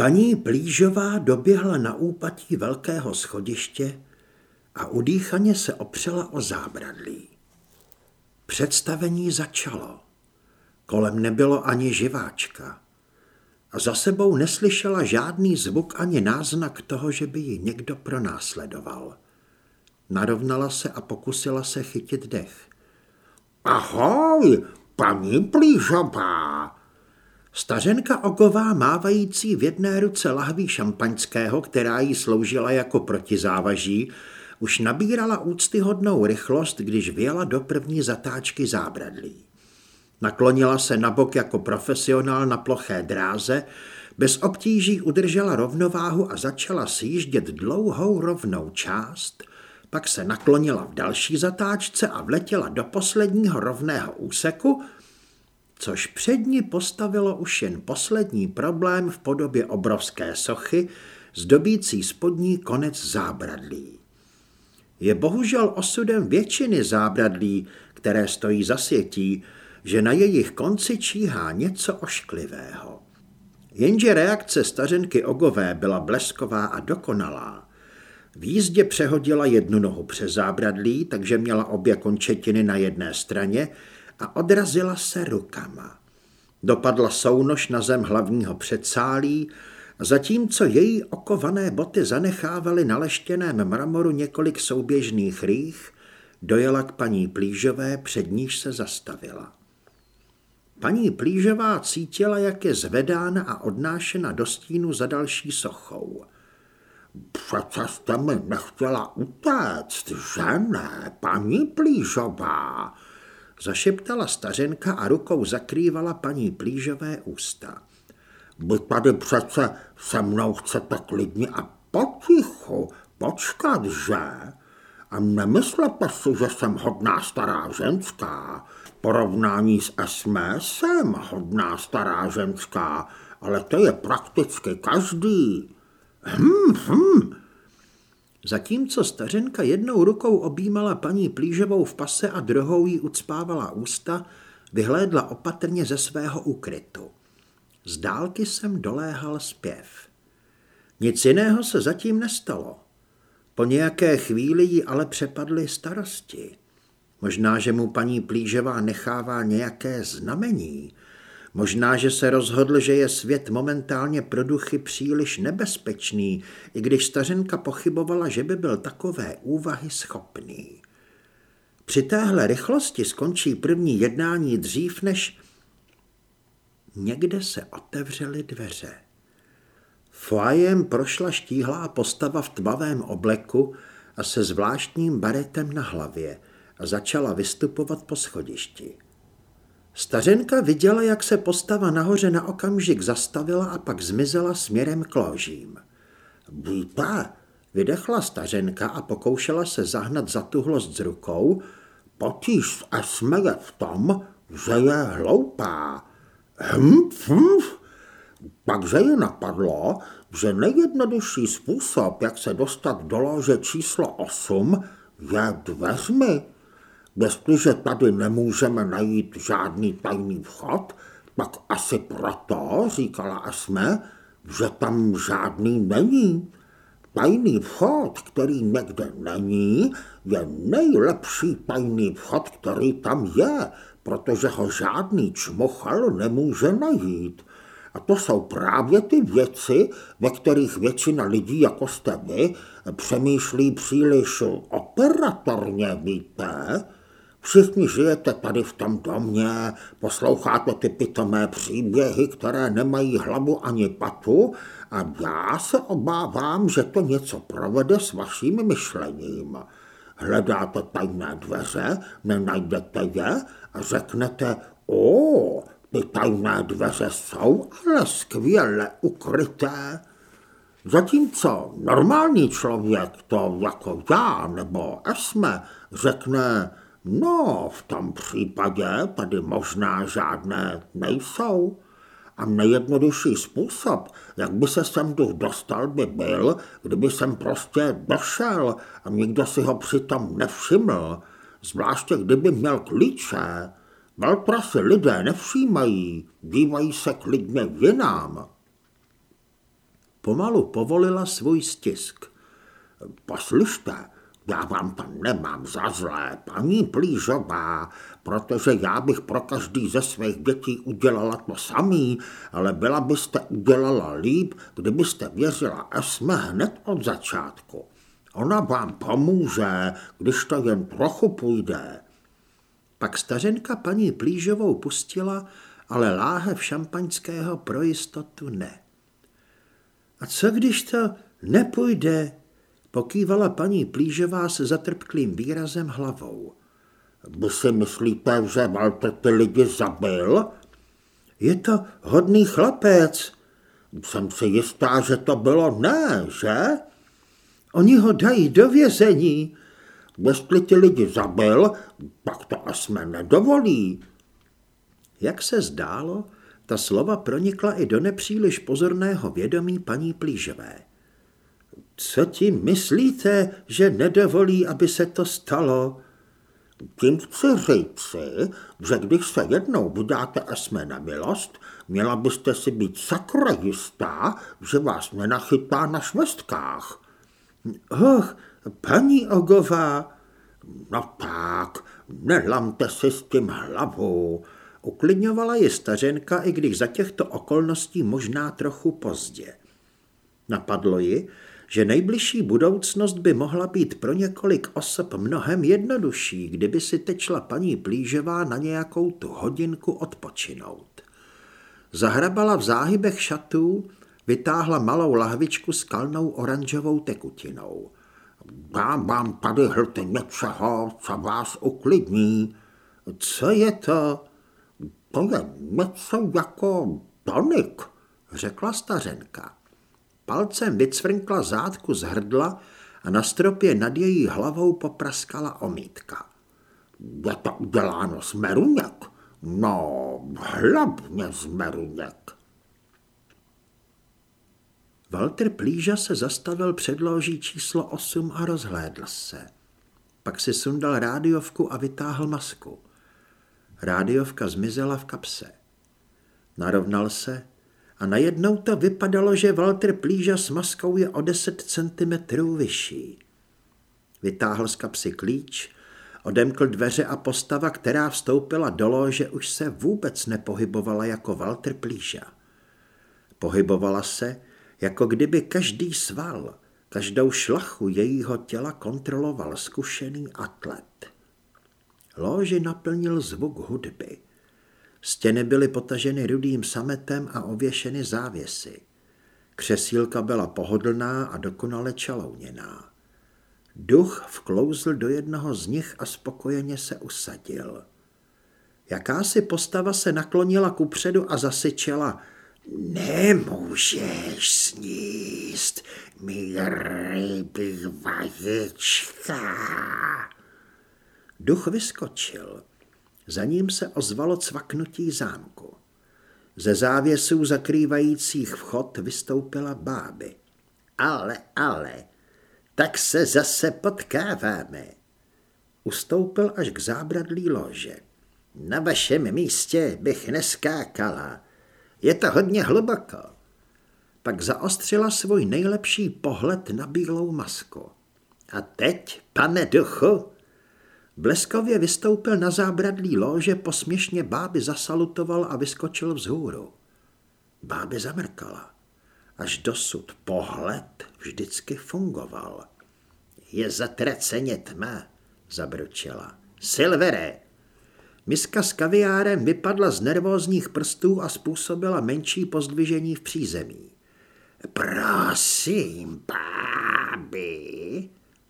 Paní Plížová doběhla na úpatí velkého schodiště a udýchaně se opřela o zábradlí. Představení začalo. Kolem nebylo ani živáčka. A za sebou neslyšela žádný zvuk ani náznak toho, že by ji někdo pronásledoval. Narovnala se a pokusila se chytit dech. Ahoj, paní Plížová, Stařenka Ogová, mávající v jedné ruce lahví šampaňského, která jí sloužila jako protizávaží, už nabírala úctyhodnou rychlost, když vyjela do první zatáčky zábradlí. Naklonila se na bok jako profesionál na ploché dráze, bez obtíží udržela rovnováhu a začala sjíždět dlouhou rovnou část, pak se naklonila v další zatáčce a vletěla do posledního rovného úseku, což před ní postavilo už jen poslední problém v podobě obrovské sochy, zdobící spodní konec zábradlí. Je bohužel osudem většiny zábradlí, které stojí za sětí, že na jejich konci číhá něco ošklivého. Jenže reakce stařenky Ogové byla blesková a dokonalá. V jízdě přehodila jednu nohu přes zábradlí, takže měla obě končetiny na jedné straně a odrazila se rukama. Dopadla sounož na zem hlavního předsálí, zatímco její okované boty zanechávaly na leštěném mramoru několik souběžných rých, dojela k paní Plížové, před níž se zastavila. Paní Plížová cítila, jak je zvedána a odnášena do stínu za další sochou. Přece jste mi nechtěla utéct, že ne, paní Plížová? Zašeptala stařenka a rukou zakrývala paní Plížové ústa. Vy tady přece se mnou chcete klidně a potichu počkat, že? A nemyslete si, že jsem hodná stará ženská. Porovnání s Esme jsem hodná stará ženská, ale to je prakticky každý. Hm, hm, Zatímco stařenka jednou rukou objímala paní Plížovou v pase a druhou jí ucpávala ústa, vyhlédla opatrně ze svého ukrytu. Z dálky jsem doléhal zpěv. Nic jiného se zatím nestalo. Po nějaké chvíli jí ale přepadly starosti. Možná, že mu paní Plížová nechává nějaké znamení, Možná, že se rozhodl, že je svět momentálně pro duchy příliš nebezpečný, i když stařenka pochybovala, že by byl takové úvahy schopný. Při téhle rychlosti skončí první jednání dřív, než... Někde se otevřely dveře. Foajem prošla štíhlá postava v tmavém obleku a se zvláštním baretem na hlavě a začala vystupovat po schodišti. Stařenka viděla, jak se postava nahoře na okamžik zastavila a pak zmizela směrem k ložím. Víte, vydechla stařenka a pokoušela se zahnat zatuhlost z rukou, potíž jsme je v tom, že je hloupá. Hm, hm. Takže je napadlo, že nejjednodušší způsob, jak se dostat do lože číslo 8, je dveřmi. Jestliže tady nemůžeme najít žádný tajný vchod, pak asi proto, říkala Asme, že tam žádný není. Tajný vchod, který někde není, je nejlepší tajný vchod, který tam je, protože ho žádný čmochal nemůže najít. A to jsou právě ty věci, ve kterých většina lidí, jako jste vy, přemýšlí příliš operatorně, víte? Všichni žijete tady v tom domě, posloucháte ty pitomé příběhy, které nemají hlavu ani patu a já se obávám, že to něco provede s vaším myšlením. Hledáte tajné dveře, nenajdete je a řeknete, o, ty tajné dveře jsou ale skvěle ukryté. Zatímco normální člověk, to jako já nebo Esme, řekne, No, v tom případě tady možná žádné nejsou. A nejjednodušší způsob, jak by se sem duch dostal, by byl, kdyby jsem prostě došel a nikdo si ho přitom nevšiml, zvláště kdyby měl klíče. Veltrasy lidé nevšímají, dívají se klidně jinam. Pomalu povolila svůj stisk. Poslyšte, já vám to nemám za zlé, paní Plížová, protože já bych pro každý ze svých dětí udělala to samý, ale byla byste udělala líp, kdybyste věřila Esme hned od začátku. Ona vám pomůže, když to jen trochu půjde. Pak stařenka paní Plížovou pustila, ale láhev šampaňského pro jistotu ne. A co když to nepůjde? Pokývala paní Plížová se zatrpklým výrazem hlavou. Vy si myslíte, že Walter ty lidi zabil? Je to hodný chlapec. Jsem si jistá, že to bylo ne, že? Oni ho dají do vězení. Jestli ty lidi zabil, pak to jsme nedovolí. Jak se zdálo, ta slova pronikla i do nepříliš pozorného vědomí paní Plížové. Co ti myslíte, že nedovolí, aby se to stalo? Tím chci říci, že když se jednou vydáte Esme na milost, měla byste si být sakra jistá, že vás nenachytá na švestkách. Och, paní Ogová. No tak, nelamte si s tím hlavu. Uklidňovala je stařenka, i když za těchto okolností možná trochu pozdě. Napadlo ji, že nejbližší budoucnost by mohla být pro několik osob mnohem jednodušší, kdyby si tečla paní Plížová na nějakou tu hodinku odpočinout. Zahrabala v záhybech šatů, vytáhla malou lahvičku s kalnou oranžovou tekutinou. Dám vám tady hlty něčeho, co vás uklidní. Co je to? To je něco jako tonik, řekla stařenka. Palcem vycvrnkla zátku z hrdla a na stropě nad její hlavou popraskala omítka. Je to uděláno z meruněk? No, hlavně z meruněk. Walter Plíža se zastavil před loží číslo 8 a rozhlédl se. Pak si sundal rádiovku a vytáhl masku. Rádiovka zmizela v kapse. Narovnal se a najednou to vypadalo, že Walter Plíža s maskou je o 10 centimetrů vyšší. Vytáhl z kapsy klíč, odemkl dveře a postava, která vstoupila do lože, už se vůbec nepohybovala jako Walter Plíža. Pohybovala se, jako kdyby každý sval, každou šlachu jejího těla kontroloval zkušený atlet. Lóži naplnil zvuk hudby. Stěny byly potaženy rudým sametem a ověšeny závěsy. Křesílka byla pohodlná a dokonale čalouněná. Duch vklouzl do jednoho z nich a spokojeně se usadil. Jakási postava se naklonila kupředu a zasyčela. Nemůžeš sníst mi ryby vajíčka. Duch vyskočil. Za ním se ozvalo cvaknutí zámku. Ze závěsů zakrývajících vchod vystoupila báby. Ale, ale, tak se zase potkáváme. Ustoupil až k zábradlí lože. Na vašem místě bych neskákala. Je to hodně hluboko. Pak zaostřila svůj nejlepší pohled na bílou masku. A teď, pane duchu, Bleskově vystoupil na zábradlí lože, posměšně báby zasalutoval a vyskočil vzhůru. Báby zamrkala. Až dosud pohled vždycky fungoval. Je zatraceně tma, zabručila. Silvere! Miska s kaviárem vypadla z nervózních prstů a způsobila menší pozdvižení v přízemí. Prosím, báby,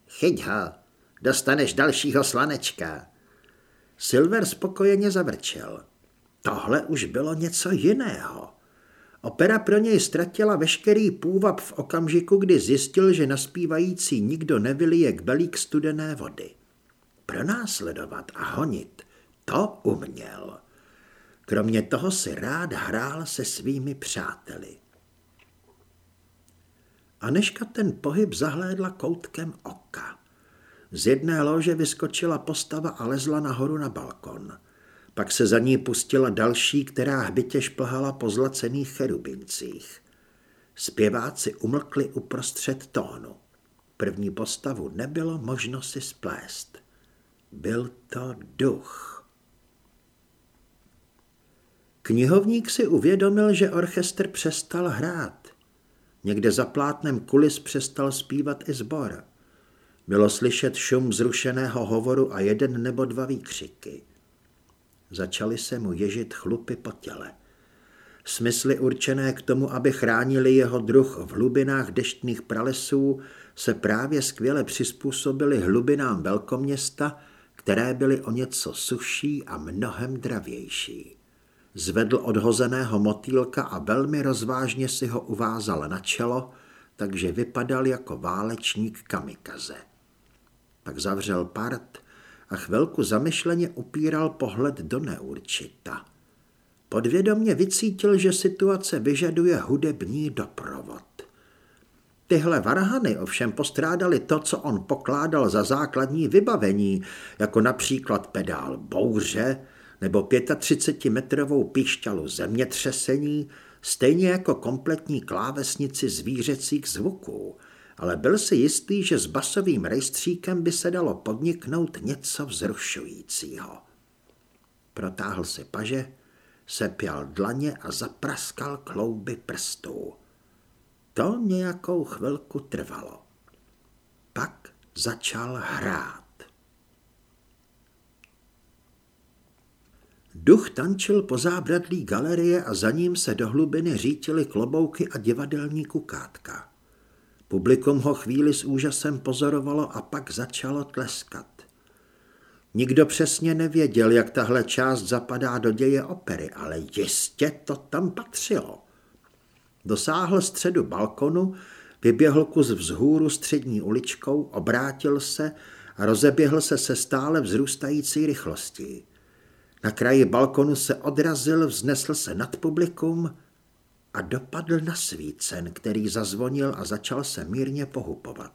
chyť ho, Dostaneš dalšího slanečka. Silver spokojeně zavrčel. Tohle už bylo něco jiného. Opera pro něj ztratila veškerý půvab v okamžiku, kdy zjistil, že naspívající nikdo nevylije k belík studené vody. Pronásledovat a honit, to uměl. Kromě toho si rád hrál se svými přáteli. Aneška ten pohyb zahlédla koutkem oka. Z jedné lože vyskočila postava a lezla nahoru na balkon. Pak se za ní pustila další, která hbitě šplhala po zlacených cherubincích. Zpěváci umlkli uprostřed tónu. První postavu nebylo možno si splést. Byl to duch. Knihovník si uvědomil, že orchestr přestal hrát. Někde za plátnem kulis přestal zpívat i zbor. Bylo slyšet šum zrušeného hovoru a jeden nebo dva výkřiky. Začaly se mu ježit chlupy po těle. Smysly určené k tomu, aby chránili jeho druh v hlubinách deštných pralesů, se právě skvěle přizpůsobily hlubinám velkoměsta, které byly o něco suší a mnohem dravější. Zvedl odhozeného motýlka a velmi rozvážně si ho uvázal na čelo, takže vypadal jako válečník kamikaze. Pak zavřel part a chvilku zamyšleně upíral pohled do neurčita. Podvědomně vycítil, že situace vyžaduje hudební doprovod. Tyhle varhany ovšem postrádali to, co on pokládal za základní vybavení, jako například pedál bouře nebo 35-metrovou pišťalu zemětřesení, stejně jako kompletní klávesnici zvířecích zvuků, ale byl si jistý, že s basovým rejstříkem by se dalo podniknout něco vzrušujícího. Protáhl si paže, sepěl dlaně a zapraskal klouby prstů. To nějakou chvilku trvalo. Pak začal hrát. Duch tančil po zábradlí galerie a za ním se do hlubiny řítily klobouky a divadelní kukátka. Publikum ho chvíli s úžasem pozorovalo a pak začalo tleskat. Nikdo přesně nevěděl, jak tahle část zapadá do děje opery, ale jistě to tam patřilo. Dosáhl středu balkonu, vyběhl kus vzhůru střední uličkou, obrátil se a rozeběhl se se stále vzrůstající rychlostí. Na kraji balkonu se odrazil, vznesl se nad publikum a dopadl na svícen, který zazvonil a začal se mírně pohupovat.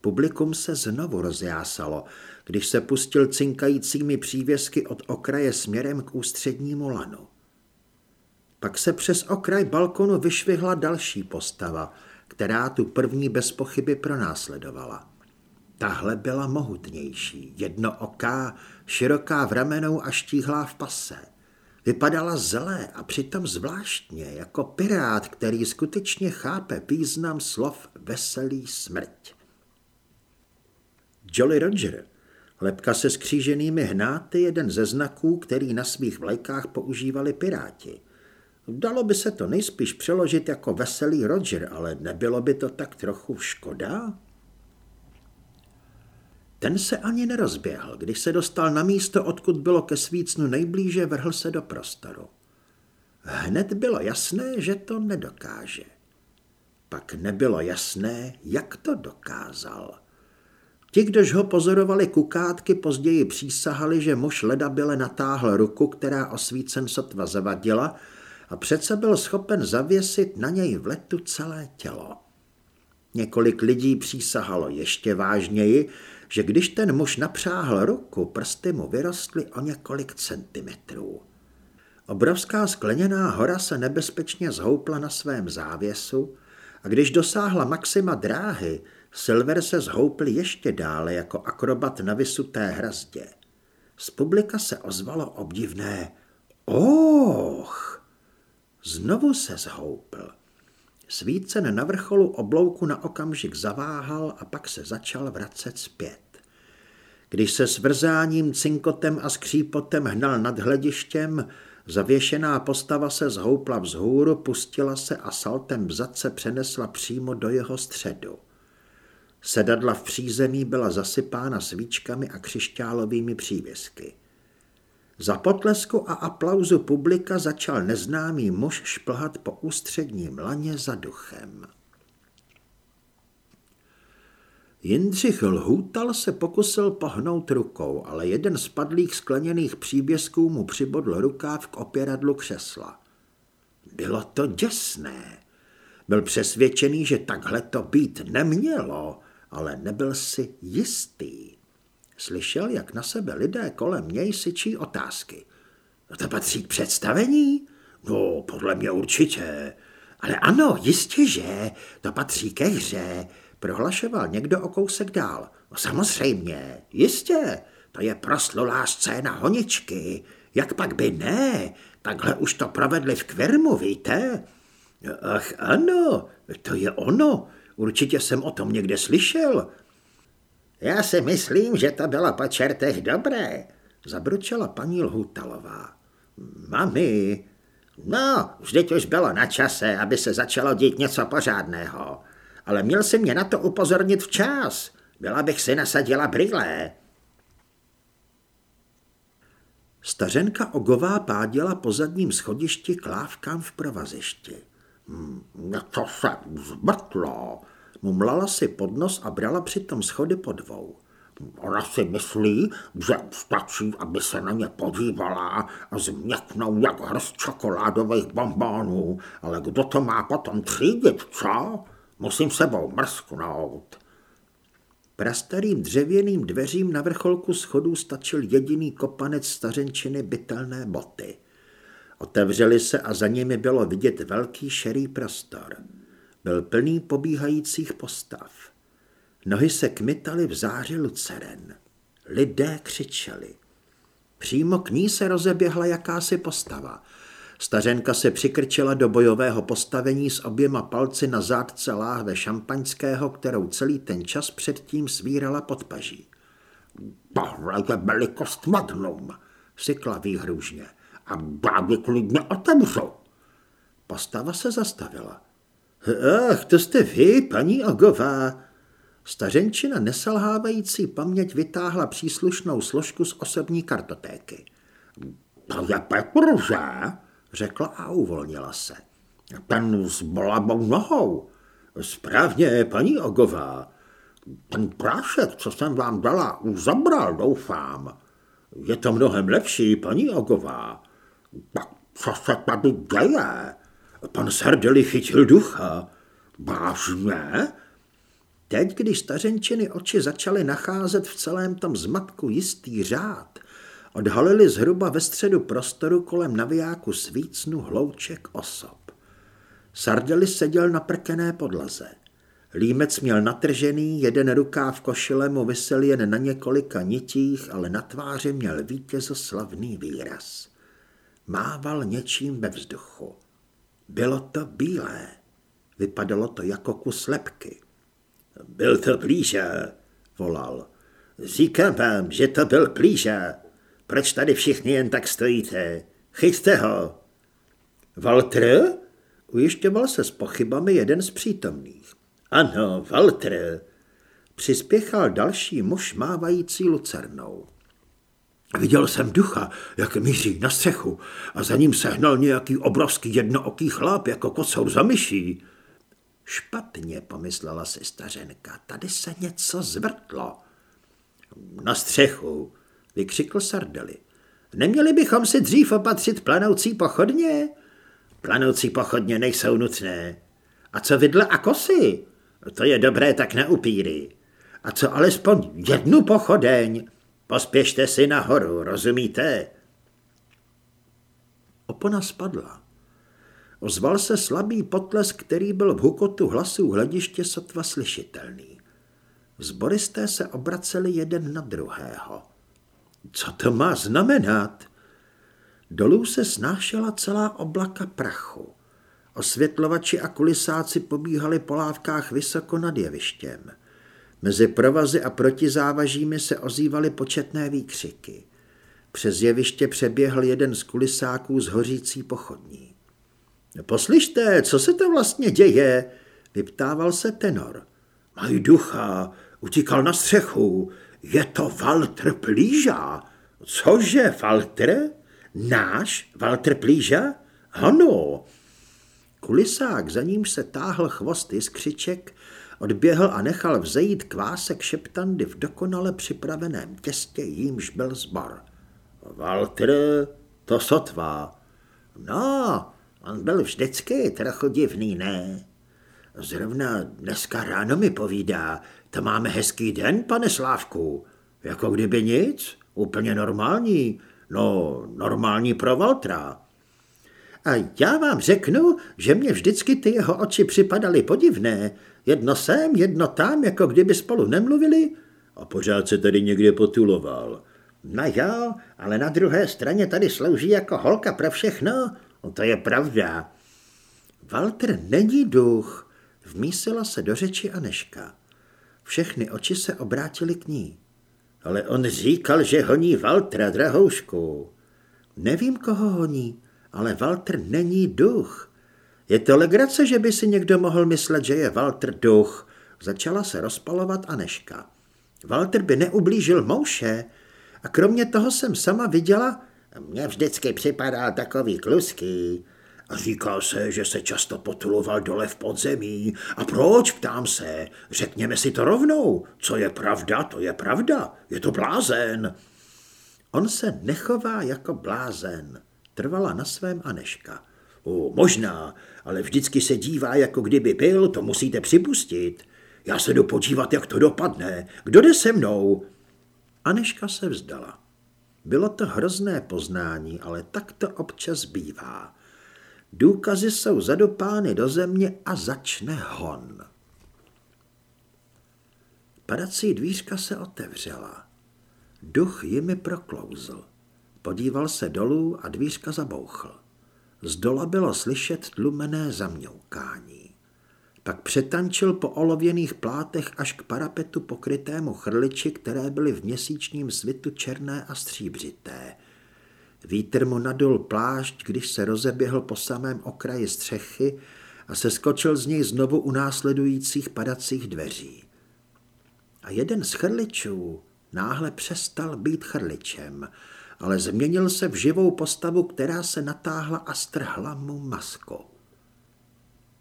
Publikum se znovu rozjásalo, když se pustil cinkajícími přívěsky od okraje směrem k ústřednímu lanu. Pak se přes okraj balkonu vyšvihla další postava, která tu první bez pochyby pronásledovala. Tahle byla mohutnější, jednooká, široká v ramenou a štíhlá v pase. Vypadala zlé a přitom zvláštně, jako pirát, který skutečně chápe význam slov veselý smrť. Jolly Roger, lepka se skříženými hnáty, jeden ze znaků, který na svých vlajkách používali piráti. Dalo by se to nejspíš přeložit jako veselý Roger, ale nebylo by to tak trochu škoda? Ten se ani nerozběhl. Když se dostal na místo, odkud bylo ke svícnu nejblíže, vrhl se do prostoru. Hned bylo jasné, že to nedokáže. Pak nebylo jasné, jak to dokázal. Ti, kdož ho pozorovali kukátky, později přísahali, že muž leda byle natáhl ruku, která osvícen sotva zavadila a přece byl schopen zavěsit na něj v letu celé tělo. Několik lidí přísahalo ještě vážněji, že když ten muž napřáhl ruku, prsty mu vyrostly o několik centimetrů. Obrovská skleněná hora se nebezpečně zhoupla na svém závěsu a když dosáhla maxima dráhy, Silver se zhoupl ještě dále jako akrobat na vysuté hrazdě. Z publika se ozvalo obdivné Och! Znovu se zhoupl. Svícen na vrcholu oblouku na okamžik zaváhal a pak se začal vracet zpět. Když se s vrzáním, cinkotem a skřípotem hnal nad hledištěm, zavěšená postava se zhoupla vzhůru, pustila se a saltem bzat přenesla přímo do jeho středu. Sedadla v přízemí byla zasypána svíčkami a křišťálovými přívěsky. Za potlesku a aplauzu publika začal neznámý muž šplhat po ústředním laně za duchem. Jindřich Lhůtal se pokusil pohnout rukou, ale jeden z padlých skleněných příbězků mu přibodl rukáv k opěradlu křesla. Bylo to děsné. Byl přesvědčený, že takhle to být nemělo, ale nebyl si jistý. Slyšel, jak na sebe lidé kolem něj syčí otázky. No to patří k představení? No, podle mě určitě. Ale ano, jistě, že, to patří ke hře, prohlašoval někdo o kousek dál. No, samozřejmě, jistě, to je proslulá scéna honičky. Jak pak by ne? Takhle už to provedli v Kvermu, víte? Ach ano, to je ono. Určitě jsem o tom někde slyšel. Já si myslím, že to bylo po čertech dobré, zabručela paní Lhutalová. Mami, no, vždyť už bylo na čase, aby se začalo dít něco pořádného. Ale měl si mě na to upozornit včas. Byla bych si nasadila brýle. Stařenka Ogová páděla po zadním schodišti k lávkám v provazišti. Hmm, něco se zmrtlo, mumlala si pod nos a brala přitom schody po dvou. Ona si myslí, že stačí, aby se na ně podívala a změknou jak hrst čokoládových bombónů, ale kdo to má potom třídit, co? Musím sebou mrsknout. Prastarým dřevěným dveřím na vrcholku schodů stačil jediný kopanec stařenčiny bytelné boty. Otevřeli se a za nimi bylo vidět velký šerý prostor. Byl plný pobíhajících postav. Nohy se kmitaly v záři luceren. Lidé křičeli. Přímo k ní se rozeběhla jakási postava – Stařenka se přikrčila do bojového postavení s oběma palci na zádce láhve šampaňského, kterou celý ten čas předtím svírala pod paží. Je velikost magnum, sykla výhružně. A bábě klidně otevřu. Postava se zastavila. Ach, to jste vy, paní Ogová. Stařenčina neselhávající paměť vytáhla příslušnou složku z osobní kartotéky. To je Petr, že? řekla a uvolnila se. Ten s bolabou nohou. Správně, paní Ogová. Ten prášek, co jsem vám dala, už zabral, doufám. Je to mnohem lepší, paní Ogová. Tak co se tady děje? Pan Sardeli chytil ducha. Vážně? Teď, když stařenčiny oči začaly nacházet v celém tom zmatku jistý řád, odhalili zhruba ve středu prostoru kolem navijáku svícnu hlouček osob. Sardeli seděl na prkené podlaze. Límec měl natržený, jeden rukáv košile mu vysel jen na několika nitích, ale na tváři měl vítězoslavný výraz. Mával něčím ve vzduchu. Bylo to bílé. Vypadalo to jako kus lepky. Byl to blíže, volal. Říkám vám, že to byl blíže. Proč tady všichni jen tak stojíte? Chyťte ho. Walter? Ujišťoval se s pochybami jeden z přítomných. Ano, Walter. Přispěchal další muž mávající lucernou. Viděl jsem ducha, jak míří na střechu a za ním sehnal nějaký obrovský jednooký chlap jako kocour za myší. Špatně, pomyslela si stařenka, tady se něco zvrtlo. Na střechu, vykřikl Sardeli. Neměli bychom si dřív opatřit planoucí pochodně? Planoucí pochodně nejsou nutné. A co vidle a kosy? To je dobré tak na upíry. A co alespoň jednu pochodeň? Pospěšte si nahoru, rozumíte? Opona spadla. Ozval se slabý potles, který byl v hukotu hlasů hlediště sotva slyšitelný. Zboristé se obraceli jeden na druhého. Co to má znamenat? Dolů se snášela celá oblaka prachu. Osvětlovači a kulisáci pobíhali po lávkách vysoko nad jevištěm. Mezi provazy a protizávažími se ozývaly početné výkřiky. Přes jeviště přeběhl jeden z kulisáků z hořící pochodní. Poslyšte, co se to vlastně děje? Vyptával se tenor. Mají ducha, utíkal na střechu, je to Walter Plíža. Cože, Walter? Náš Walter Plíža? Ano. Kulisák, za ním se táhl chvost jiskřiček, odběhl a nechal vzejít kvásek šeptandy v dokonale připraveném těstě, jímž byl zbor. Walter, to sotva. No, on byl vždycky trochu divný, ne? Zrovna dneska ráno mi povídá, to máme hezký den, pane Slávku. Jako kdyby nic, úplně normální. No, normální pro Valtra. A já vám řeknu, že mě vždycky ty jeho oči připadaly podivné. Jedno sem, jedno tam, jako kdyby spolu nemluvili. A pořád se tady někde potuloval. No jo, ale na druhé straně tady slouží jako holka pro všechno. No to je pravda. Walter není duch, vmísila se do řeči Aneška. Všechny oči se obrátily k ní. Ale on říkal, že honí Valtra, drahoušku. Nevím, koho honí, ale Walter není duch. Je to legrace, že by si někdo mohl myslet, že je Walter duch. Začala se rozpalovat Aneška. Walter by neublížil mouše. A kromě toho jsem sama viděla, mně vždycky připadal takový kluský. A říká se, že se často potuloval dole v podzemí. A proč, ptám se? Řekněme si to rovnou. Co je pravda, to je pravda. Je to blázen. On se nechová jako blázen, trvala na svém Aneška. O, možná, ale vždycky se dívá, jako kdyby byl, to musíte připustit. Já se jdu podívat, jak to dopadne. Kdo jde se mnou? Aneška se vzdala. Bylo to hrozné poznání, ale tak to občas bývá. Důkazy jsou zadopány do země a začne hon. Padací dvířka se otevřela. Duch jimi proklouzl. Podíval se dolů a dvířka zabouchl. Z dola bylo slyšet tlumené zamňoukání. Pak přetančil po olověných plátech až k parapetu pokrytému chrliči, které byly v měsíčním svitu černé a stříbřité. Vítr mu nadul plášť, když se rozeběhl po samém okraji střechy a se skočil z něj znovu u následujících padacích dveří. A jeden z chrličů náhle přestal být chrličem, ale změnil se v živou postavu, která se natáhla a strhla mu masku.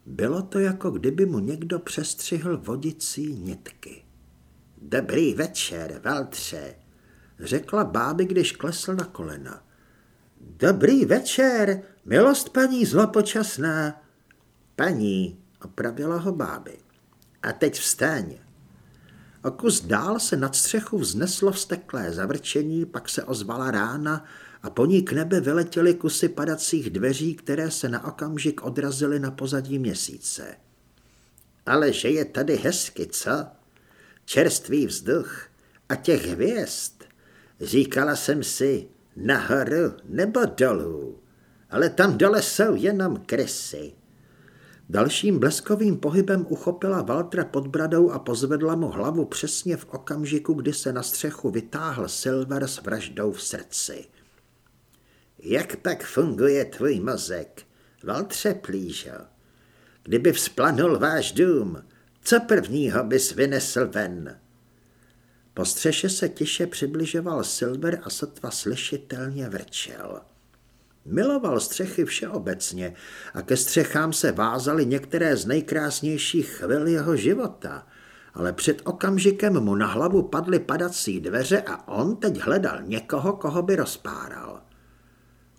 Bylo to, jako kdyby mu někdo přestřihl vodicí nitky. Dobrý večer, Valtře, řekla báby, když klesl na kolena. Dobrý večer, milost paní zlopočasná. Paní, opravila ho báby. A teď vstaň. O kus dál se nad střechu vzneslo vsteklé zavrčení, pak se ozvala rána a po ní k nebe vyletěly kusy padacích dveří, které se na okamžik odrazily na pozadí měsíce. Ale že je tady hezky, co? Čerstvý vzduch a těch hvězd. Říkala jsem si, nahoru nebo dolů, ale tam dole jsou jenom krysy. Dalším bleskovým pohybem uchopila Valtra pod bradou a pozvedla mu hlavu přesně v okamžiku, kdy se na střechu vytáhl Silver s vraždou v srdci. Jak pak funguje tvůj mozek, Valtře plížo? Kdyby vzplanul váš dům, co prvního bys vynesl ven? Po střeše se tiše přibližoval Silver a sotva slyšitelně vrčel. Miloval střechy všeobecně a ke střechám se vázaly některé z nejkrásnějších chvil jeho života, ale před okamžikem mu na hlavu padly padací dveře a on teď hledal někoho, koho by rozpáral.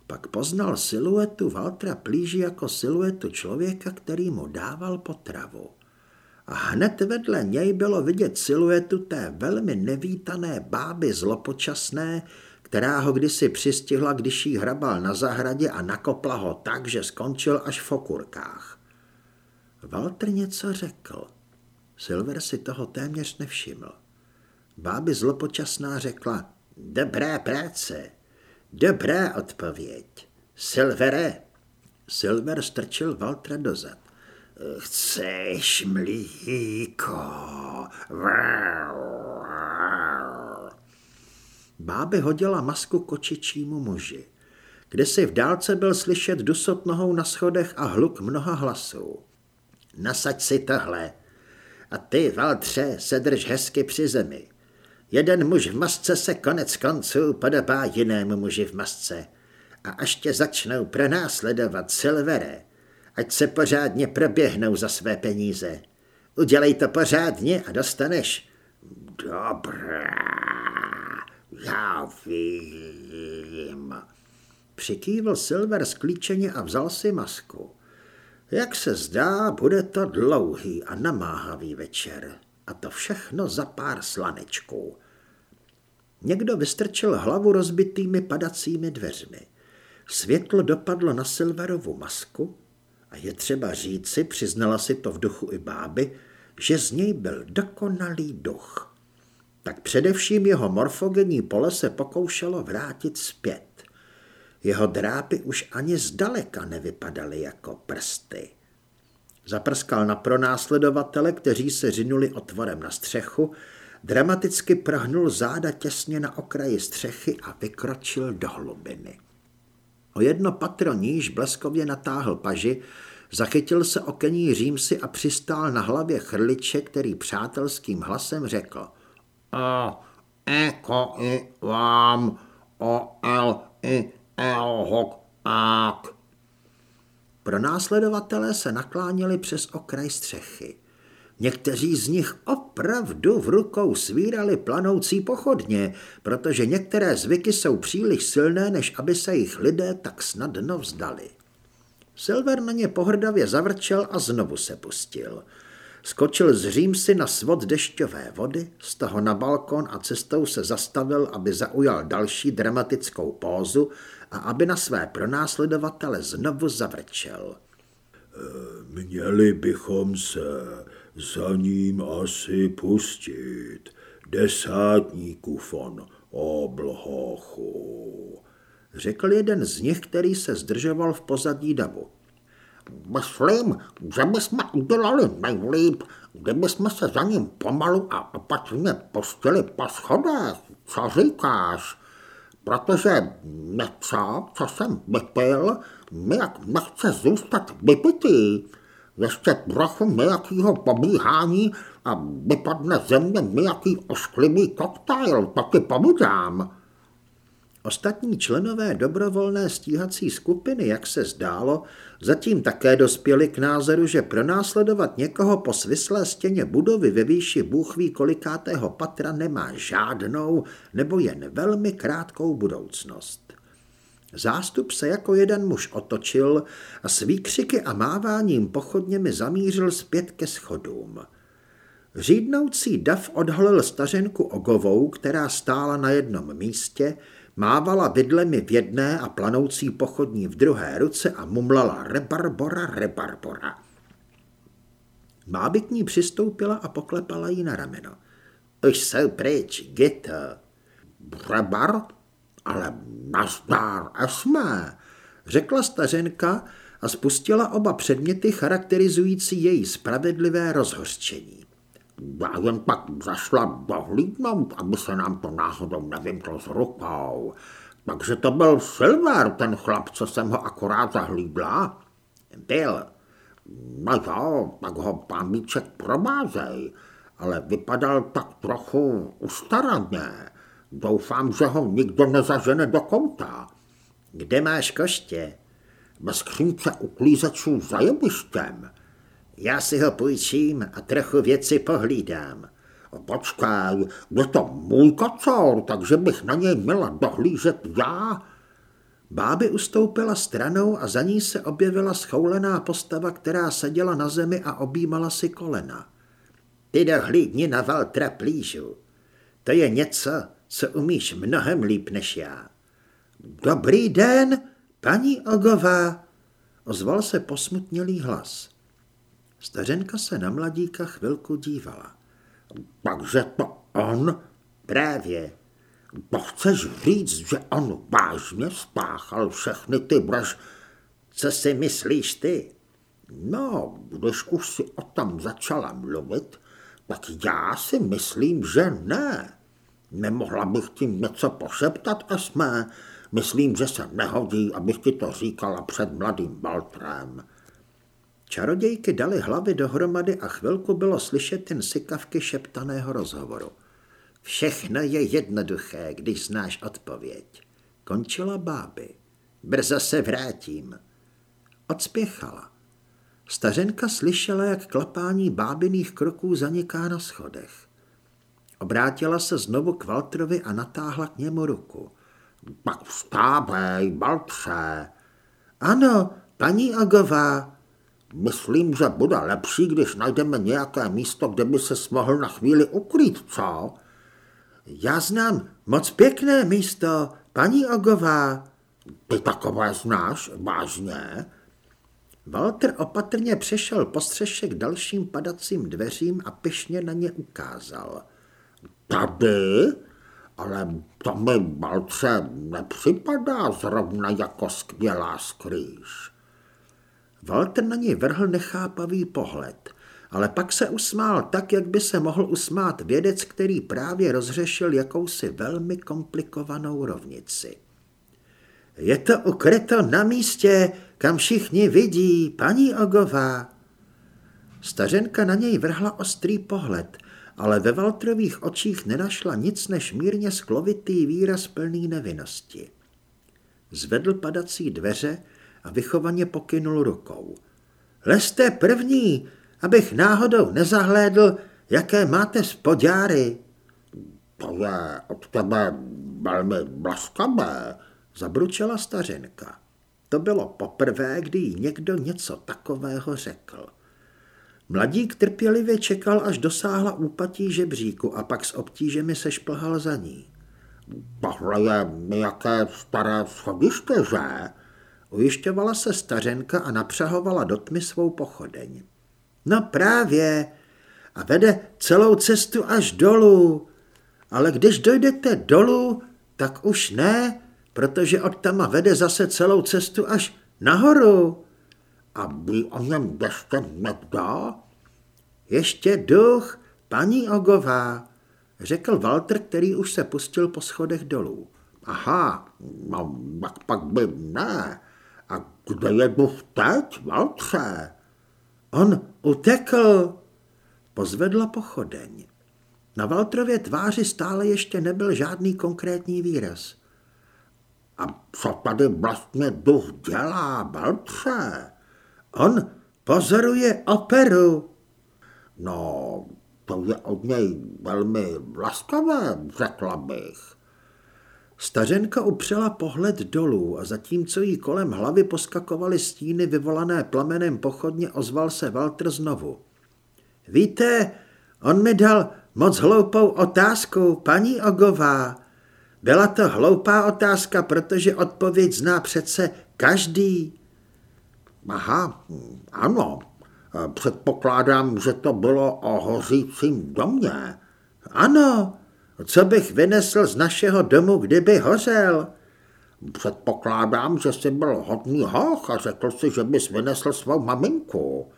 Pak poznal siluetu Valtra plíži jako siluetu člověka, který mu dával potravu. A hned vedle něj bylo vidět siluetu té velmi nevítané báby zlopočasné, která ho kdysi přistihla, když jí hrabal na zahradě a nakopla ho tak, že skončil až v okurkách. Walter něco řekl. Silver si toho téměř nevšiml. Báby zlopočasná řekla, dobrá práce, dobrá odpověď. Silvere. Silver strčil Valtra dozad. Chceš mlíko? Báby hodila masku kočičímu muži. Kde si v dálce byl slyšet dusot nohou na schodech a hluk mnoha hlasů. Nasaď si tohle. A ty, Valtře, se drž hezky při zemi. Jeden muž v masce se konec konců podobá jinému muži v masce. A až tě začnou pronásledovat Silvere, ať se pořádně proběhnou za své peníze. Udělej to pořádně a dostaneš. Dobrá, já vím. Přikývl Silver sklíčeně a vzal si masku. Jak se zdá, bude to dlouhý a namáhavý večer. A to všechno za pár slanečků. Někdo vystrčil hlavu rozbitými padacími dveřmi. Světlo dopadlo na Silverovu masku a je třeba říci, přiznala si to v duchu i báby, že z něj byl dokonalý duch. Tak především jeho morfogenní pole se pokoušelo vrátit zpět. Jeho drápy už ani zdaleka nevypadaly jako prsty. Zaprskal na pronásledovatele, kteří se řinuli otvorem na střechu, dramaticky prahnul záda těsně na okraji střechy a vykročil do hlubiny. O jedno patro níž bleskově natáhl paži, zachytil se okení římsy a přistál na hlavě chrliče, který přátelským hlasem řekl A, eko i vám, o, el, i, el, hok, ak. Pronásledovatelé se nakláněli přes okraj střechy. Někteří z nich opravdu v rukou svírali planoucí pochodně, protože některé zvyky jsou příliš silné, než aby se jich lidé tak snadno vzdali. Silver na ně pohrdavě zavrčel a znovu se pustil. Skočil z římsy na svod dešťové vody, z toho na balkon a cestou se zastavil, aby zaujal další dramatickou pózu a aby na své pronásledovatele znovu zavrčel. Měli bychom se za ním asi pustit. Desátníku von Oblhochu, řekl jeden z nich, který se zdržoval v pozadí davu. Myslím, že bychom udělali nejlíp, kdybychom se za ním pomalu a opatrně pustili po schodech. Co říkáš? Protože něco, co jsem vypil, mi jak nechce zůstat vypitý ještě trochu nějakého pobíhání a vypadne ze mě nějaký ošklivý koktejl, taky pomůžám. Ostatní členové dobrovolné stíhací skupiny, jak se zdálo, zatím také dospěli k názoru, že pronásledovat někoho po svislé stěně budovy ve výši bůhví kolikátého patra nemá žádnou nebo jen velmi krátkou budoucnost. Zástup se jako jeden muž otočil a s výkřiky a máváním pochodněmi zamířil zpět ke schodům. Řídnoucí dav odhalil stařenku Ogovou, která stála na jednom místě, mávala vidlemi v jedné a planoucí pochodní v druhé ruce a mumlala rebarbora, rebarbora. Máby k ní přistoupila a poklepala jí na rameno. Už jsou pryč, gito. Rebar? Ale nazdár, Esme, řekla stařenka a spustila oba předměty charakterizující její spravedlivé rozhořčení. Já jen pak zašla dohlídnout, aby se nám to náhodou nevymklo z rukou. Takže to byl Silver, ten chlap, co jsem ho akorát zahlídla? Byl. No jo, tak ho pámíček probázej, ale vypadal tak trochu ustaraně. Doufám, že ho nikdo nezažene do kouta. Kde máš koště? Ve skřínce uklízečů za jebištěm. Já si ho půjčím a trochu věci pohlídám. Počkej, je to můj kocor, takže bych na něj měla dohlížet já. Báby ustoupila stranou a za ní se objevila schoulená postava, která seděla na zemi a objímala si kolena. Ty dohlídni na Valtra plížu. To je něco, co umíš mnohem líp než já. Dobrý den, paní Ogová, ozval se posmutnělý hlas. Stařenka se na mladíka chvilku dívala. Takže to on? Právě. To chceš říct, že on vážně spáchal všechny ty braž... Co si myslíš ty? No, když už si o tom začala mluvit, tak já si myslím, že ne. Nemohla bych ti něco pošeptat, Esme? Myslím, že se nehodí, abych ti to říkala před mladým Baltrem. Čarodějky dali hlavy dohromady a chvilku bylo slyšet ten sykavky šeptaného rozhovoru. Všechno je jednoduché, když znáš odpověď. Končila báby. Brzo se vrátím. Odspěchala. Stařenka slyšela, jak klapání bábiných kroků zaniká na schodech. Obrátila se znovu k Valtrovi a natáhla k němu ruku. Vstávej, Baltře. Ano, paní Agová. Myslím, že bude lepší, když najdeme nějaké místo, kde by se mohl na chvíli ukrýt, co? Já znám moc pěkné místo, paní Ogová. Ty takové znáš? Vážně? Walter opatrně přešel po k dalším padacím dveřím a pyšně na ně ukázal. Tady? Ale to mi, Balce, nepřipadá zrovna jako skvělá skrýž. Walter na něj vrhl nechápavý pohled, ale pak se usmál tak, jak by se mohl usmát vědec, který právě rozřešil jakousi velmi komplikovanou rovnici. Je to ukryto na místě, kam všichni vidí, paní Ogová. Stařenka na něj vrhla ostrý pohled, ale ve Valtrových očích nenašla nic než mírně sklovitý výraz plný nevinnosti. Zvedl padací dveře a vychovaně pokynul rukou. Leste první, abych náhodou nezahlédl, jaké máte spodňáry. To je od tebe velmi blaskavé, zabručela stařenka. To bylo poprvé, kdy jí někdo něco takového řekl. Mladík trpělivě čekal, až dosáhla úpatí žebříku a pak s obtížemi se šplhal za ní. Tohle je nějaké staré schodiště, že? Ujišťovala se stařenka a napřahovala do tmy svou pochodeň. No právě. A vede celou cestu až dolů. Ale když dojdete dolů, tak už ne, protože od tama vede zase celou cestu až nahoru. A ví o něm ještě někdo? Ještě duch, paní Ogová, řekl Walter, který už se pustil po schodech dolů. Aha, no pak, pak by ne. A kde je duch teď, Valtře? On utekl, pozvedla pochodeň. Na Valtrově tváři stále ještě nebyl žádný konkrétní výraz. A co tady vlastně duch dělá, Valtře? On pozoruje operu. No, to je od něj velmi laskavé, řekla bych. Stařenka upřela pohled dolů a zatímco jí kolem hlavy poskakovaly stíny vyvolané plamenem pochodně, ozval se Walter znovu. Víte, on mi dal moc hloupou otázku, paní Ogová. Byla to hloupá otázka, protože odpověď zná přece každý. Aha, ano, předpokládám, že to bylo o hořícím domě. Ano, co bych vynesl z našeho domu, kdyby hořel? Předpokládám, že jsi byl hodný hoch a řekl si, že bys vynesl svou maminku.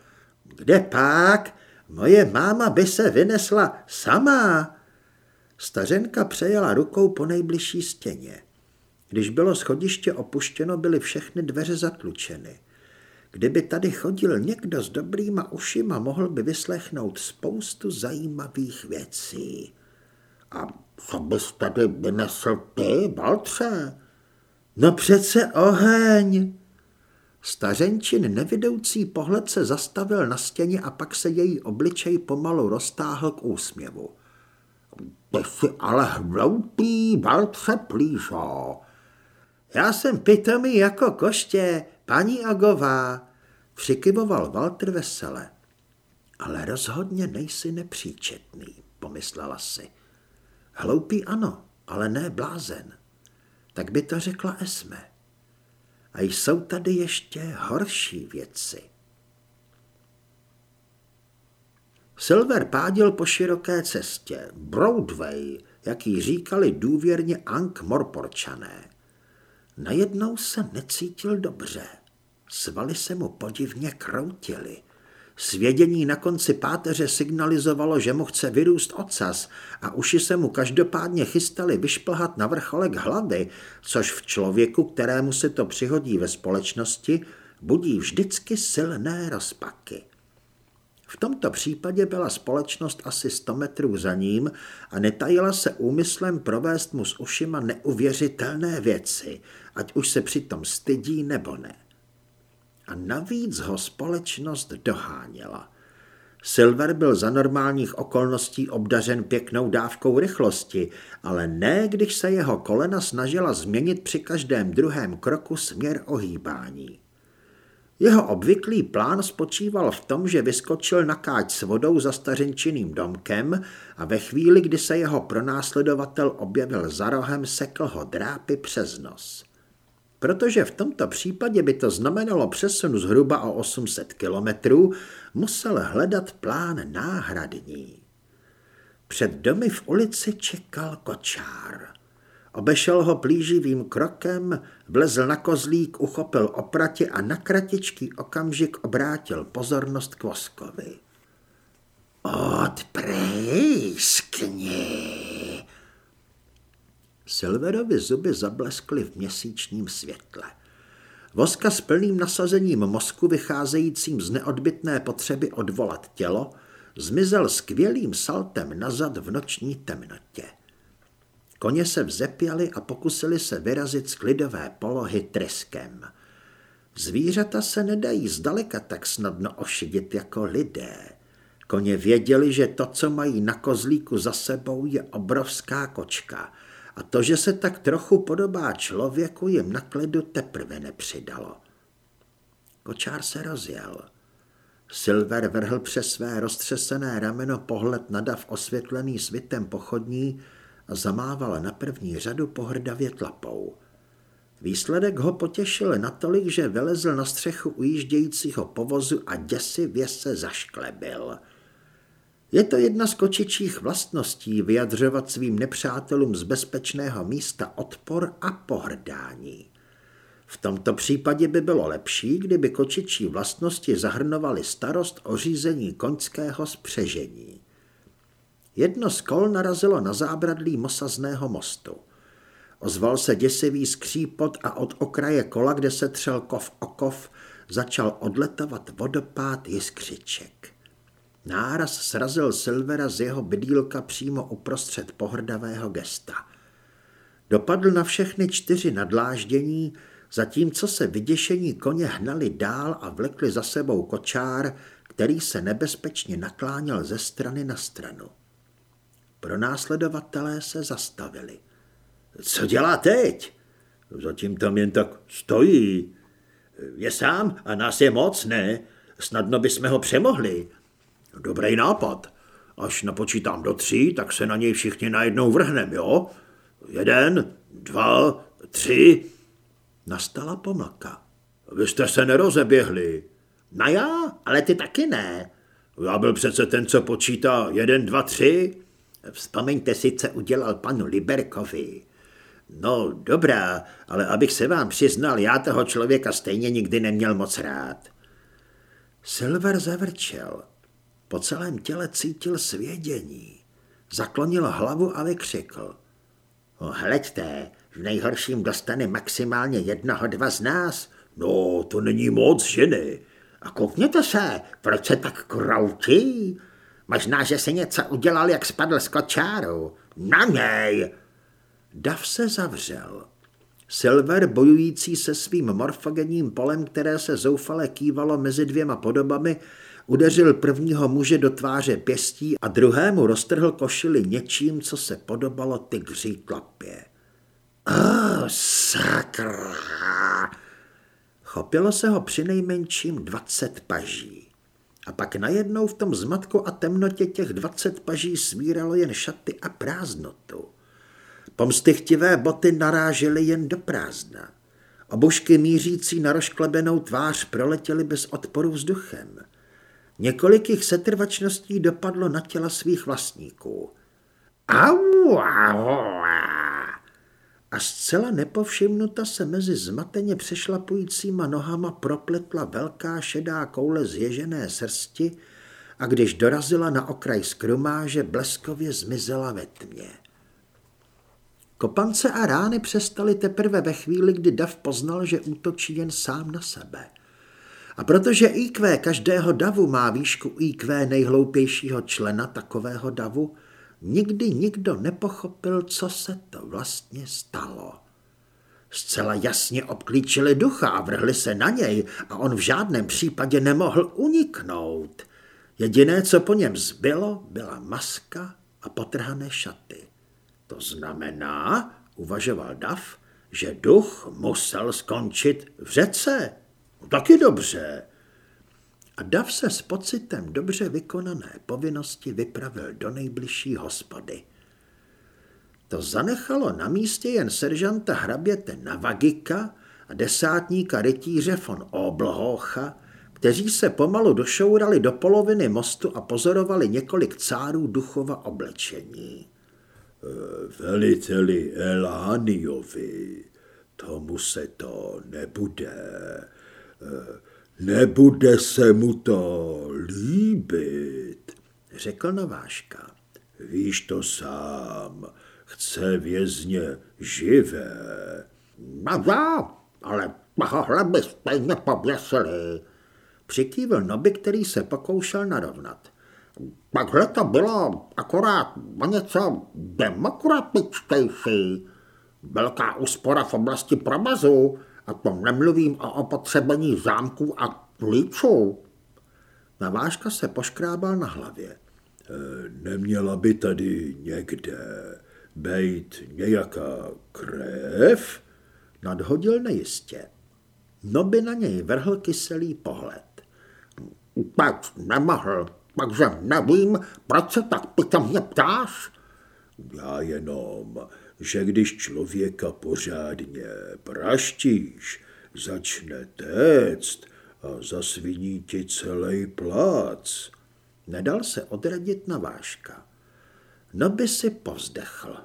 Kde pak? Moje máma by se vynesla sama. Stařenka přejela rukou po nejbližší stěně. Když bylo schodiště opuštěno, byly všechny dveře zatlučeny. Kdyby tady chodil někdo s dobrýma ušima, mohl by vyslechnout spoustu zajímavých věcí. A co bys tady vynesl ty, Baltře? No přece oheň. Stařenčin nevidoucí pohled se zastavil na stěně a pak se její obličej pomalu roztáhl k úsměvu. Ty jsi ale hloupý, Baltře plížo. Já jsem pitomý jako koště, paní Agová, přikyvoval Walter vesele. Ale rozhodně nejsi nepříčetný, pomyslela si. Hloupý ano, ale ne blázen. Tak by to řekla Esme. A jsou tady ještě horší věci. Silver pádil po široké cestě, Broadway, jak jí říkali důvěrně Ank Morporčané. Najednou se necítil dobře. Svaly se mu podivně kroutily. Svědění na konci páteře signalizovalo, že mu chce vyrůst ocas a uši se mu každopádně chystali vyšplhat na vrcholek hlavy, což v člověku, kterému se to přihodí ve společnosti, budí vždycky silné rozpaky. V tomto případě byla společnost asi 100 metrů za ním a netajila se úmyslem provést mu s ušima neuvěřitelné věci, ať už se přitom stydí nebo ne a navíc ho společnost doháněla. Silver byl za normálních okolností obdařen pěknou dávkou rychlosti, ale ne, když se jeho kolena snažila změnit při každém druhém kroku směr ohýbání. Jeho obvyklý plán spočíval v tom, že vyskočil na káč s vodou za stařenčiným domkem a ve chvíli, kdy se jeho pronásledovatel objevil za rohem, sekl ho drápy přes nos. Protože v tomto případě by to znamenalo přesun zhruba o 800 kilometrů, musel hledat plán náhradní. Před domy v ulici čekal kočár. Obešel ho plíživým krokem, vlezl na kozlík, uchopil opratě a na kratičký okamžik obrátil pozornost k Voskovi. Odprýskni! Silverovi zuby zableskly v měsíčním světle. Voska s plným nasazením mozku vycházejícím z neodbitné potřeby odvolat tělo zmizel skvělým saltem nazad v noční temnotě. Koně se vzepěli a pokusili se vyrazit z klidové polohy treskem. Zvířata se nedají zdaleka tak snadno ošidit jako lidé. Koně věděli, že to, co mají na kozlíku za sebou, je obrovská kočka a to, že se tak trochu podobá člověku, jim na klidu teprve nepřidalo. Kočár se rozjel. Silver vrhl přes své roztřesené rameno pohled na dav osvětlený svitem pochodní a zamával na první řadu pohrdavě tlapou. Výsledek ho potěšil natolik, že vylezl na střechu ujíždějícího povozu a děsivě se zašklebil. Je to jedna z kočičích vlastností vyjadřovat svým nepřátelům z bezpečného místa odpor a pohrdání. V tomto případě by bylo lepší, kdyby kočičí vlastnosti zahrnovaly starost o řízení koňského spřežení. Jedno z kol narazilo na zábradlí mosazného mostu. Ozval se děsivý skřípot a od okraje kola, kde se třel kov o kov, začal odletovat vodopád jiskřiček. Náraz srazil Silvera z jeho bydílka přímo uprostřed pohrdavého gesta. Dopadl na všechny čtyři nadláždění, zatímco se vyděšení koně hnali dál a vlekli za sebou kočár, který se nebezpečně nakláněl ze strany na stranu. Pronásledovatelé se zastavili. Co dělá teď? Zatím tam jen tak stojí. Je sám a nás je moc, ne? Snadno bychom ho přemohli. Dobrý nápad. Až napočítám do tří, tak se na něj všichni najednou vrhnem, jo? Jeden, dva, tři. Nastala pomlka. Vy jste se nerozeběhli. Na já, ale ty taky ne. Já byl přece ten, co počítá jeden, dva, tři. Vzpomeňte si, co udělal panu Liberkovi. No, dobrá, ale abych se vám přiznal, já toho člověka stejně nikdy neměl moc rád. Silver zavrčel. Po celém těle cítil svědění. Zaklonil hlavu a vykřikl. No, hleďte, v nejhorším dostane maximálně jednoho dva z nás. No, to není moc, ženy. A koukněte se, proč se tak kroutí? Možná, že se něco udělal, jak spadl z kočáru. Na něj! Dav se zavřel. Silver, bojující se svým morfogenním polem, které se zoufale kývalo mezi dvěma podobami, udeřil prvního muže do tváře pěstí a druhému roztrhl košili něčím, co se podobalo tygří klapě. Oh, sakra! Chopilo se ho přinejmenším dvacet paží. A pak najednou v tom zmatku a temnotě těch dvacet paží svíralo jen šaty a prázdnotu. Pomstychtivé boty narážely jen do prázdna. Obušky mířící na rozklebenou tvář proletěly bez odporu vzduchem. Několik jich setrvačností dopadlo na těla svých vlastníků. Au, au. A zcela nepovšimnuta se mezi zmateně přešlapujícíma nohama propletla velká šedá koule zježené srsti a když dorazila na okraj skrumáže, bleskově zmizela ve tmě. Kopance a rány přestaly teprve ve chvíli, kdy Dav poznal, že útočí jen sám na sebe. A protože IQ každého davu má výšku IQ nejhloupějšího člena takového davu, nikdy nikdo nepochopil, co se to vlastně stalo. Zcela jasně obklíčili ducha a vrhli se na něj a on v žádném případě nemohl uniknout. Jediné, co po něm zbylo, byla maska a potrhané šaty. To znamená, uvažoval Dav, že duch musel skončit v řece. Taky dobře. A Dav se s pocitem dobře vykonané povinnosti vypravil do nejbližší hospody. To zanechalo na místě jen seržanta hraběte Navagika a desátníka rytíře von Oblhocha, kteří se pomalu došourali do poloviny mostu a pozorovali několik cárů duchova oblečení. Veliteli Elániovi, tomu se to nebude. Nebude se mu to líbit, řekl Nováška. Víš to sám, chce vězně živé. No jo, ale tohle by stejně pověsili. Přikývil Noby, který se pokoušel narovnat. Takhle to bylo akorát o něco demokratičtější. Velká úspora v oblasti provazu, a to nemluvím o opotřebení zámků a klíčů. Navážka se poškrábal na hlavě. E, neměla by tady někde bejt nějaká krev? Nadhodil nejistě. No by na něj vrhl kyselý pohled. Tak nemohl, takže nevím, proč se tak pitomně ptáš? Já jenom, že když člověka pořádně praštíš, začne téct a zasviní ti celý plác. Nedal se odradit na váška. No by si povzdechl.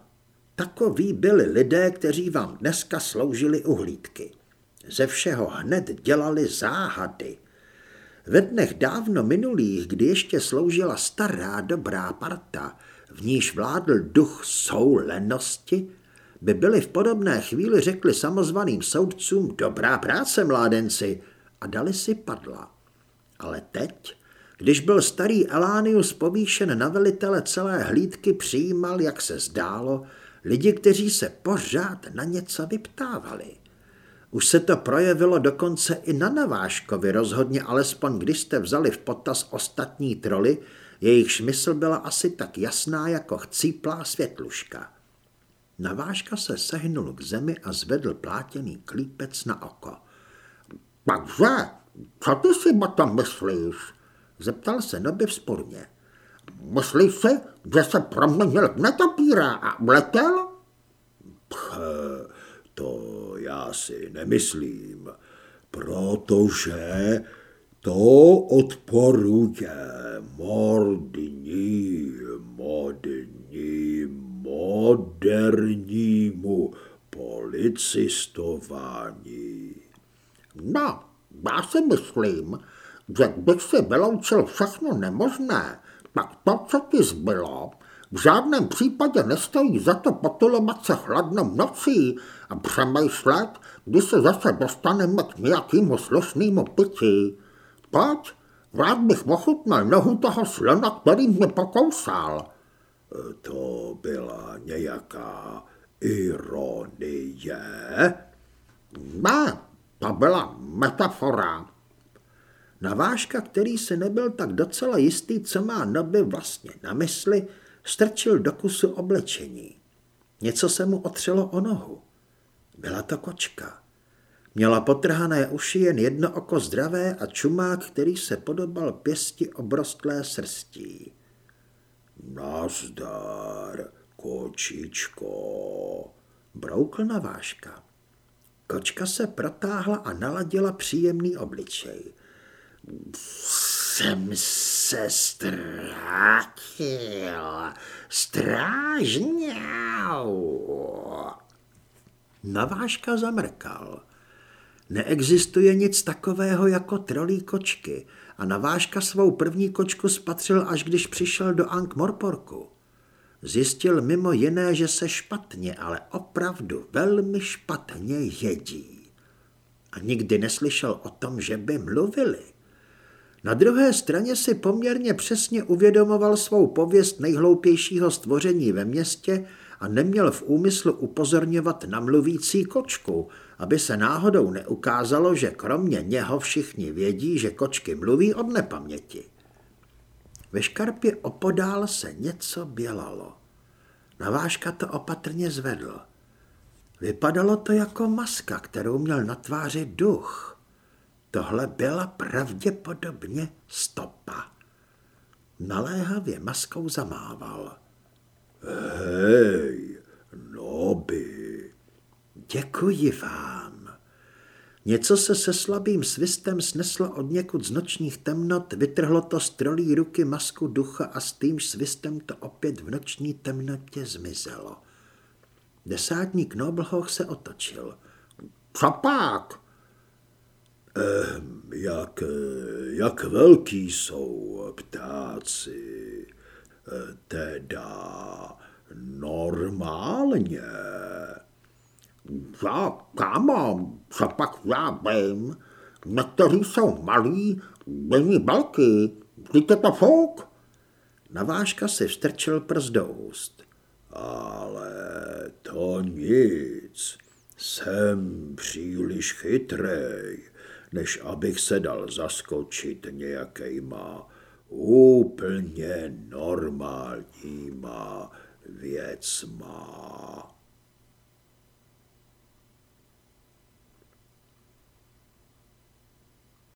Takoví byli lidé, kteří vám dneska sloužili uhlídky. Ze všeho hned dělali záhady. Ve dnech dávno minulých, kdy ještě sloužila stará dobrá parta, v níž vládl duch soulenosti, by byli v podobné chvíli řekli samozvaným soudcům dobrá práce, mládenci, a dali si padla. Ale teď, když byl starý Elánius povýšen na velitele celé hlídky, přijímal, jak se zdálo, lidi, kteří se pořád na něco vyptávali. Už se to projevilo dokonce i na Naváškovi, rozhodně alespoň když jste vzali v potaz ostatní troly, jejich smysl byla asi tak jasná jako chcíplá světluška. Naváška se sehnul k zemi a zvedl plátěný klípec na oko. Takže, co ty si o tom myslíš? Zeptal se Noby vzporně. Myslíš si, že se proměnil v netopíra a uletěl? Pch, to já si nemyslím, protože to odporuje mordní, modní, modernímu policistování. No, já si myslím, že bych si vyloučil všechno nemožné, tak to, co ti zbylo, v žádném případě nestojí za to potulovat se chladnou nocí a přemýšlet, kdy se zase dostaneme k nějakému slušnému pití. Pojď, rád bych ochutnal nohu toho slona, který mě pokousal. To byla nějaká ironie? Ne, to byla metafora. Navážka, který si nebyl tak docela jistý, co má Noby vlastně na mysli, strčil do kusu oblečení. Něco se mu otřelo o nohu. Byla to kočka. Měla potrhané uši jen jedno oko zdravé a čumák, který se podobal pěsti obrostlé srstí. Nazdar, kočičko, broukl navážka. Kočka se protáhla a naladila příjemný obličej. Jsem se ztratil, strážně. Navážka zamrkal. Neexistuje nic takového jako trolí kočky a Navážka svou první kočku spatřil, až když přišel do Ankh Morporku. Zjistil mimo jiné, že se špatně, ale opravdu velmi špatně jedí. A nikdy neslyšel o tom, že by mluvili. Na druhé straně si poměrně přesně uvědomoval svou pověst nejhloupějšího stvoření ve městě a neměl v úmyslu upozorňovat na mluvící kočku, aby se náhodou neukázalo, že kromě něho všichni vědí, že kočky mluví od nepaměti. Ve škarpě opodál se něco bělalo. Navážka to opatrně zvedl. Vypadalo to jako maska, kterou měl na tváři duch. Tohle byla pravděpodobně stopa. Naléhavě maskou zamával. Hej, noby. Děkuji vám. Něco se se slabým svistem sneslo od někud z nočních temnot, vytrhlo to z trolí ruky masku ducha a s tím svistem to opět v noční temnotě zmizelo. Desátník Noblhoch se otočil. Co pak? Eh, jak, jak velký jsou ptáci? Eh, teda normálně. Já, kámo, co pak já vím? Někteří jsou malí, jiní velký. Víte to fouk? Navážka si vstrčil prst do úst. Ale to nic. Jsem příliš chytrej, než abych se dal zaskočit nějakýma úplně normálníma věcma.